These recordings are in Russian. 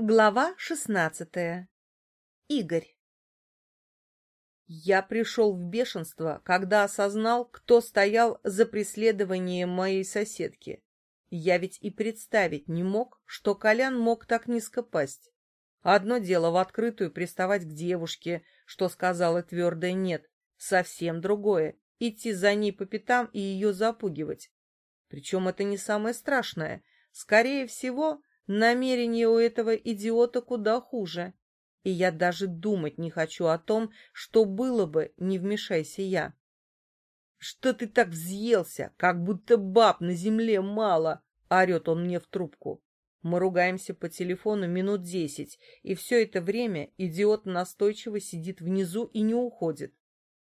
Глава шестнадцатая. Игорь. Я пришел в бешенство, когда осознал, кто стоял за преследованием моей соседки. Я ведь и представить не мог, что Колян мог так низко пасть. Одно дело в открытую приставать к девушке, что сказала твердое «нет», совсем другое — идти за ней по пятам и ее запугивать. Причем это не самое страшное. Скорее всего, Намерение у этого идиота куда хуже. И я даже думать не хочу о том, что было бы, не вмешайся я. «Что ты так взъелся, как будто баб на земле мало?» — орет он мне в трубку. Мы ругаемся по телефону минут десять, и все это время идиот настойчиво сидит внизу и не уходит.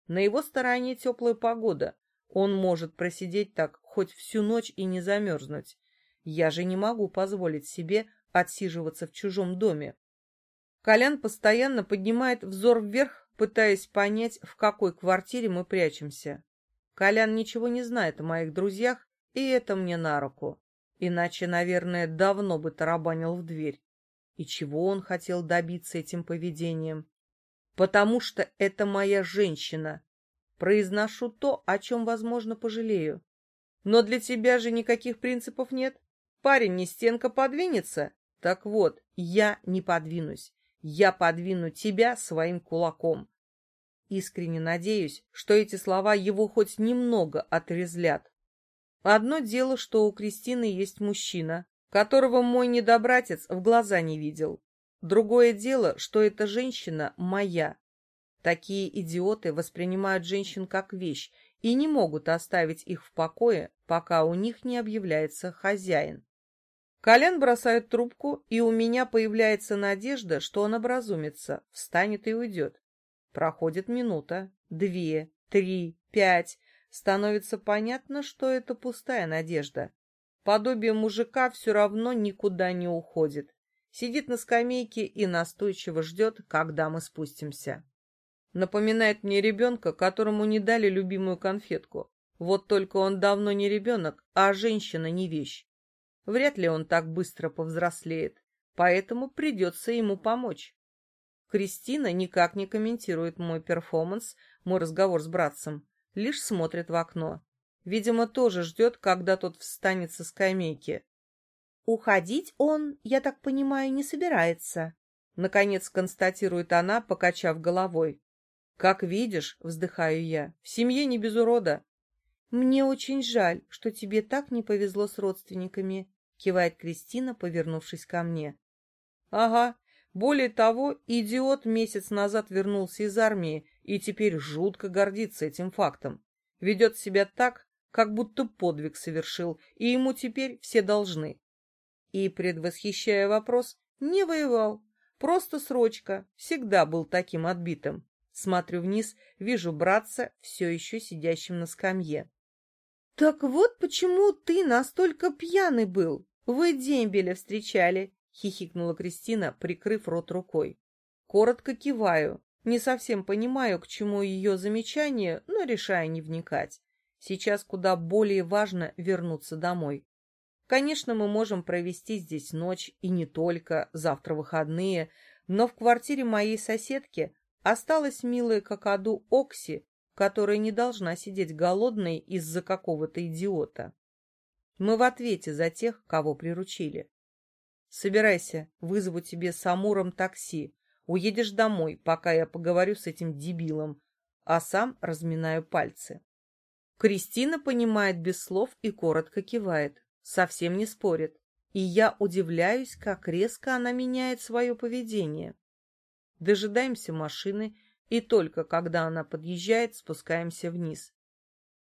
На его стороне теплая погода. Он может просидеть так хоть всю ночь и не замерзнуть. Я же не могу позволить себе отсиживаться в чужом доме. Колян постоянно поднимает взор вверх, пытаясь понять, в какой квартире мы прячемся. Колян ничего не знает о моих друзьях, и это мне на руку. Иначе, наверное, давно бы тарабанил в дверь. И чего он хотел добиться этим поведением? Потому что это моя женщина. Произношу то, о чем, возможно, пожалею. Но для тебя же никаких принципов нет. Парень не стенка подвинется? Так вот, я не подвинусь. Я подвину тебя своим кулаком. Искренне надеюсь, что эти слова его хоть немного отрезвят. Одно дело, что у Кристины есть мужчина, которого мой недобратец в глаза не видел. Другое дело, что эта женщина моя. Такие идиоты воспринимают женщин как вещь и не могут оставить их в покое, пока у них не объявляется хозяин. Колян бросает трубку, и у меня появляется надежда, что он образумится, встанет и уйдет. Проходит минута, две, три, пять. Становится понятно, что это пустая надежда. Подобие мужика все равно никуда не уходит. Сидит на скамейке и настойчиво ждет, когда мы спустимся. Напоминает мне ребенка, которому не дали любимую конфетку. Вот только он давно не ребенок, а женщина не вещь. Вряд ли он так быстро повзрослеет, поэтому придется ему помочь. Кристина никак не комментирует мой перформанс, мой разговор с братцем, лишь смотрит в окно. Видимо, тоже ждет, когда тот встанет со скамейки. «Уходить он, я так понимаю, не собирается», — наконец констатирует она, покачав головой. «Как видишь», — вздыхаю я, — «в семье не без урода». «Мне очень жаль, что тебе так не повезло с родственниками», — кивает Кристина, повернувшись ко мне. «Ага. Более того, идиот месяц назад вернулся из армии и теперь жутко гордится этим фактом. Ведет себя так, как будто подвиг совершил, и ему теперь все должны. И, предвосхищая вопрос, не воевал. Просто срочка. Всегда был таким отбитым. Смотрю вниз, вижу братца, все еще сидящим на скамье. «Так вот почему ты настолько пьяный был. Вы дембеля встречали», — хихикнула Кристина, прикрыв рот рукой. Коротко киваю. Не совсем понимаю, к чему ее замечание, но решаю не вникать. Сейчас куда более важно вернуться домой. Конечно, мы можем провести здесь ночь, и не только, завтра выходные, но в квартире моей соседки осталась милая какаду Окси, которая не должна сидеть голодной из-за какого-то идиота. Мы в ответе за тех, кого приручили. Собирайся, вызову тебе с Амуром такси. Уедешь домой, пока я поговорю с этим дебилом, а сам разминаю пальцы. Кристина понимает без слов и коротко кивает, совсем не спорит. И я удивляюсь, как резко она меняет свое поведение. Дожидаемся машины и только когда она подъезжает, спускаемся вниз.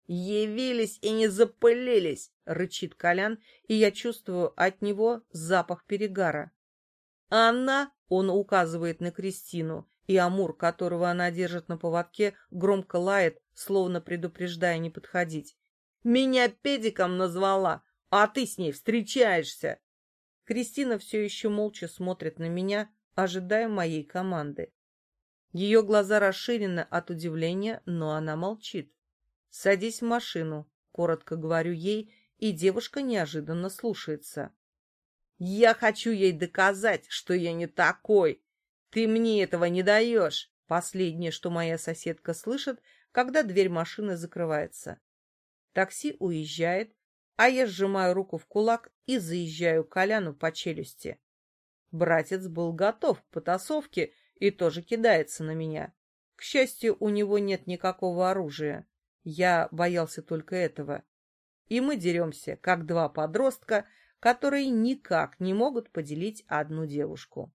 «Явились и не запылились!» — рычит Колян, и я чувствую от него запах перегара. «Она!» — он указывает на Кристину, и Амур, которого она держит на поводке, громко лает, словно предупреждая не подходить. «Меня педиком назвала, а ты с ней встречаешься!» Кристина все еще молча смотрит на меня, ожидая моей команды. Ее глаза расширены от удивления, но она молчит. «Садись в машину», — коротко говорю ей, и девушка неожиданно слушается. Я хочу ей доказать, что я не такой. Ты мне этого не даешь. Последнее, что моя соседка слышит, когда дверь машины закрывается. Такси уезжает, а я сжимаю руку в кулак и заезжаю Коляну по челюсти. Братец был готов к потасовке и тоже кидается на меня. К счастью, у него нет никакого оружия. Я боялся только этого. И мы деремся, как два подростка, которые никак не могут поделить одну девушку.